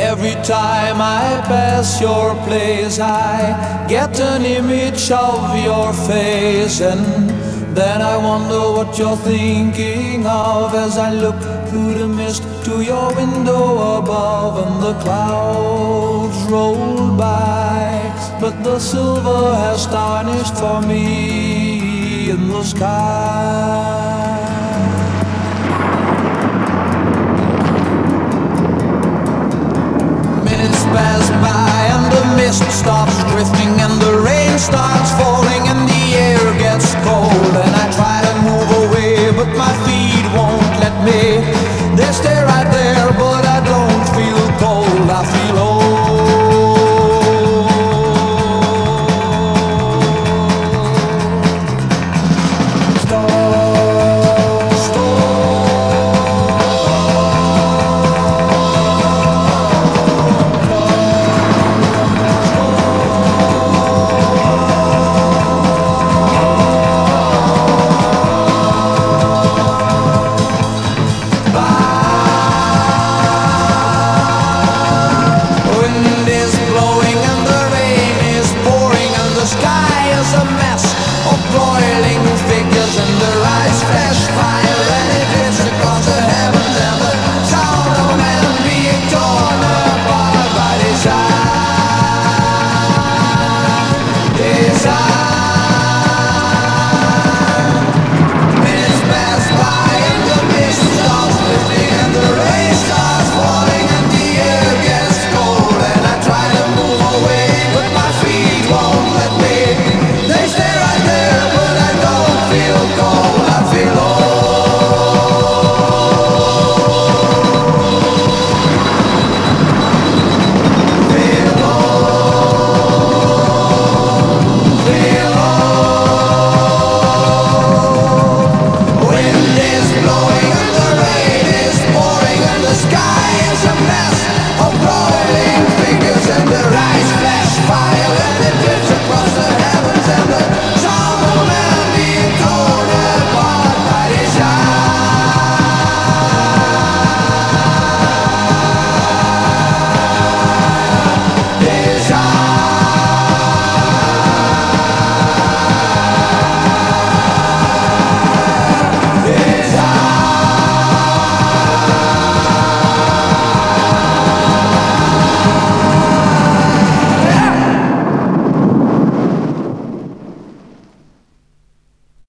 Every time I pass your place, I get an image of your face, and then I wonder what you're thinking of as I look through the mist to your window above, and the clouds roll by, but the silver has tarnished for me in the sky.